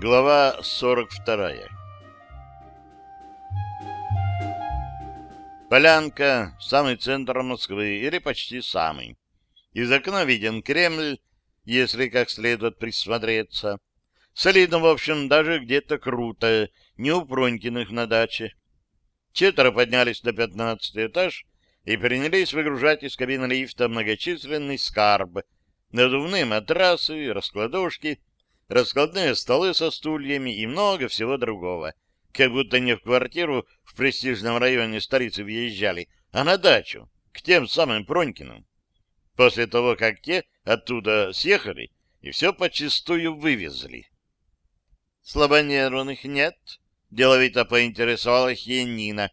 Глава 42 Полянка, самый центр Москвы, или почти самый. Из окна виден Кремль, если как следует присмотреться. Солидно, в общем, даже где-то круто, не у Пронькиных на даче. Четверо поднялись на пятнадцатый этаж и принялись выгружать из кабины лифта многочисленный скарб, надувные матрасы, раскладушки, раскладные столы со стульями и много всего другого. Как будто не в квартиру в престижном районе столицы въезжали, а на дачу, к тем самым Пронькиным. После того, как те оттуда съехали и все почистую вывезли. Слабонервных нет? Деловито поинтересовалась Енина.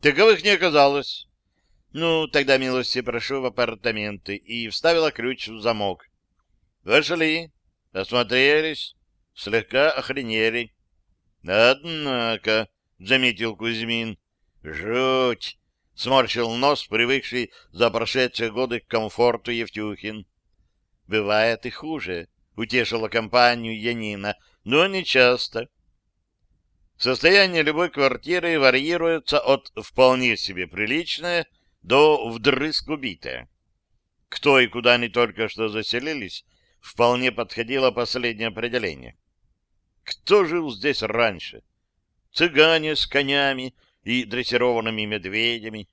Таковых не оказалось. Ну, тогда милости прошу в апартаменты. И вставила ключ в замок. Вошли, осмотрелись, слегка охренели. Однако, — заметил Кузьмин, — жуть! — сморщил нос, привыкший за прошедшие годы к комфорту Евтюхин. — Бывает и хуже, — утешила компанию Янина, но не часто. Состояние любой квартиры варьируется от вполне себе приличное до вдрызг убитое. Кто и куда они только что заселились, вполне подходило последнее определение. Кто жил здесь раньше? Цыгане с конями и дрессированными медведями,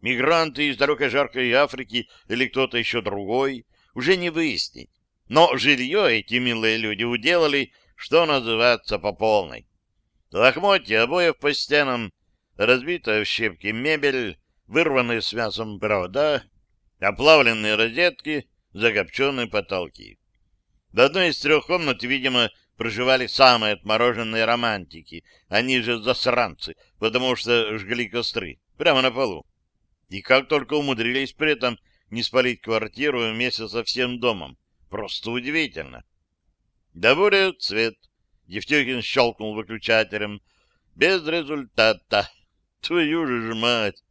мигранты из далекой жаркой Африки или кто-то еще другой, уже не выяснить. Но жилье эти милые люди уделали что называется, по полной. Лохмотья обоев по стенам, разбитая в щепки мебель, вырванные с мясом провода, оплавленные розетки, закопченные потолки. В одной из трех комнат, видимо, проживали самые отмороженные романтики, они же засранцы, потому что жгли костры прямо на полу. И как только умудрились при этом не спалить квартиру вместе со всем домом. Просто удивительно. Да будет цвет. Евтюхин щелкнул выключателем. Без результата. Твою же мать!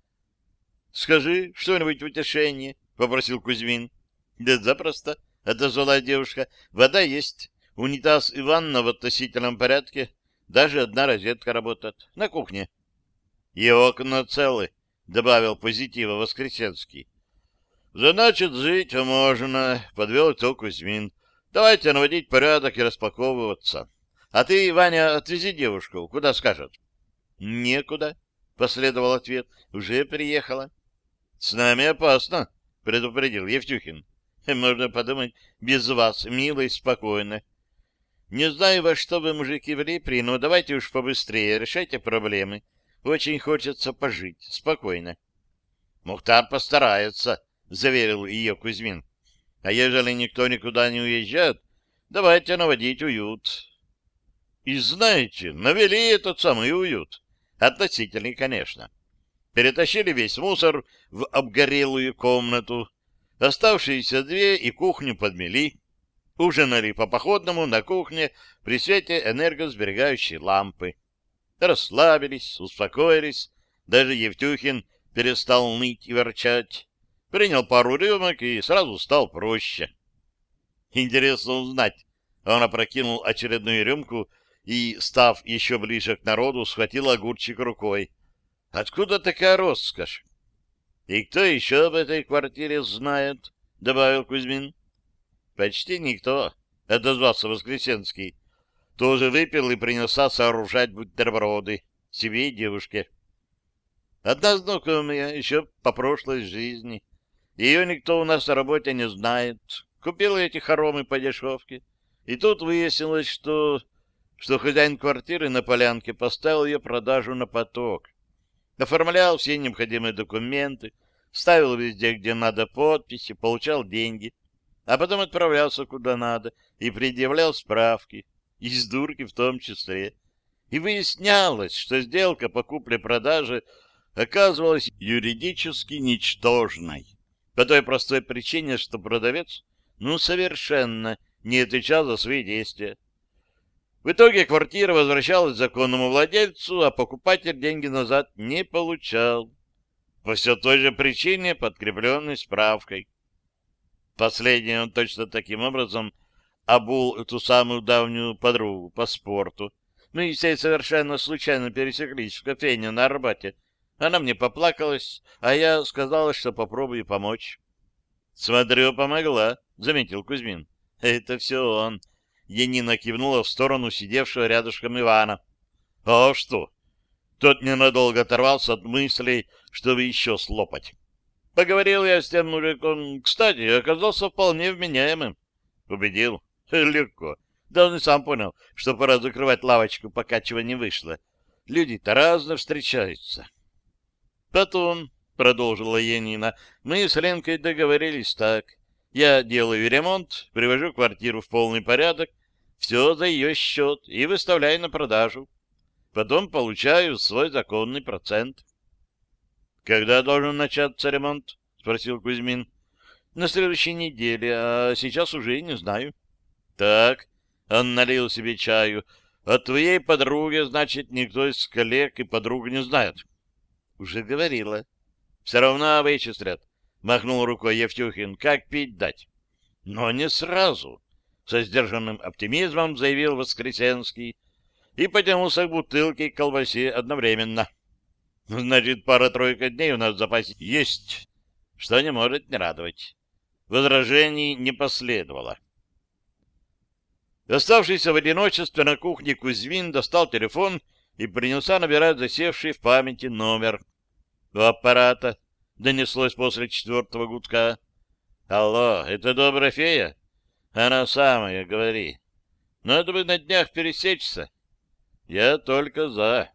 Скажи что-нибудь утешение, — попросил Кузьмин. Да запросто, — отозвала девушка. Вода есть. Унитаз и ванна в относительном порядке. Даже одна розетка работает. На кухне. И окна целы, — добавил позитива Воскресенский. Значит, жить можно, — подвел итог Кузьмин. Давайте наводить порядок и распаковываться. А ты, Ваня, отвези девушку. Куда скажет? — Некуда, — последовал ответ. — Уже приехала. — С нами опасно, — предупредил Евтюхин. — Можно подумать, без вас, мило и спокойно. Не знаю, во что вы, мужики, влипли, но давайте уж побыстрее, решайте проблемы. Очень хочется пожить, спокойно. — Мухтар постарается, — заверил ее Кузьмин. А ежели никто никуда не уезжает, давайте наводить уют. И знаете, навели этот самый уют. Относительный, конечно. Перетащили весь мусор в обгорелую комнату, оставшиеся две и кухню подмели, ужинали по-походному на кухне при свете энергосберегающей лампы. Расслабились, успокоились, даже Евтюхин перестал ныть и ворчать принял пару рюмок и сразу стал проще. Интересно узнать. Он опрокинул очередную рюмку и, став еще ближе к народу, схватил огурчик рукой. Откуда такая роскошь? И кто еще в этой квартире знает? — добавил Кузьмин. — Почти никто, — отозвался Воскресенский. Тоже выпил и принялся сооружать бутерброды себе и девушке. Одна знакомая еще по прошлой жизни. Ее никто у нас на работе не знает. Купила эти хоромы по дешевке. И тут выяснилось, что, что хозяин квартиры на полянке поставил ее продажу на поток. Оформлял все необходимые документы, ставил везде, где надо подписи, получал деньги, а потом отправлялся куда надо и предъявлял справки, из дурки в том числе. И выяснялось, что сделка по купле-продаже оказывалась юридически ничтожной. По той простой причине, что продавец ну совершенно не отвечал за свои действия. В итоге квартира возвращалась законному владельцу, а покупатель деньги назад не получал. По все той же причине, подкрепленной справкой. Последнее он точно таким образом обул ту самую давнюю подругу по спорту. Мы с ней совершенно случайно пересеклись в кофейне на Арбате. Она мне поплакалась, а я сказала, что попробую помочь. — Смотрю, помогла, — заметил Кузьмин. — Это все он. Янина кивнула в сторону сидевшего рядышком Ивана. — А что? Тот ненадолго оторвался от мыслей, чтобы еще слопать. Поговорил я с тем мужиком. Кстати, оказался вполне вменяемым. Убедил. Легко. Да он и сам понял, что пора закрывать лавочку, пока чего не вышло. Люди-то разно встречаются. Потом, — продолжила Янина, — мы с Ленкой договорились так. Я делаю ремонт, привожу квартиру в полный порядок, все за ее счет и выставляю на продажу. Потом получаю свой законный процент. — Когда должен начаться ремонт? — спросил Кузьмин. — На следующей неделе, а сейчас уже не знаю. — Так, он налил себе чаю. О твоей подруге, значит, никто из коллег и подруг не знает. — Уже говорила. — Все равно вычислят. — махнул рукой Евтюхин. — Как пить дать? — Но не сразу. Со сдержанным оптимизмом заявил Воскресенский и потянулся к бутылке и колбасе одновременно. — Значит, пара-тройка дней у нас в запасе есть, что не может не радовать. Возражений не последовало. Оставшийся в одиночестве на кухне Кузьмин достал телефон и принялся набирать засевший в памяти номер. У аппарата донеслось после четвертого гудка. «Алло, это добрая фея?» «Она самая, говори. Надо бы на днях пересечься». «Я только за».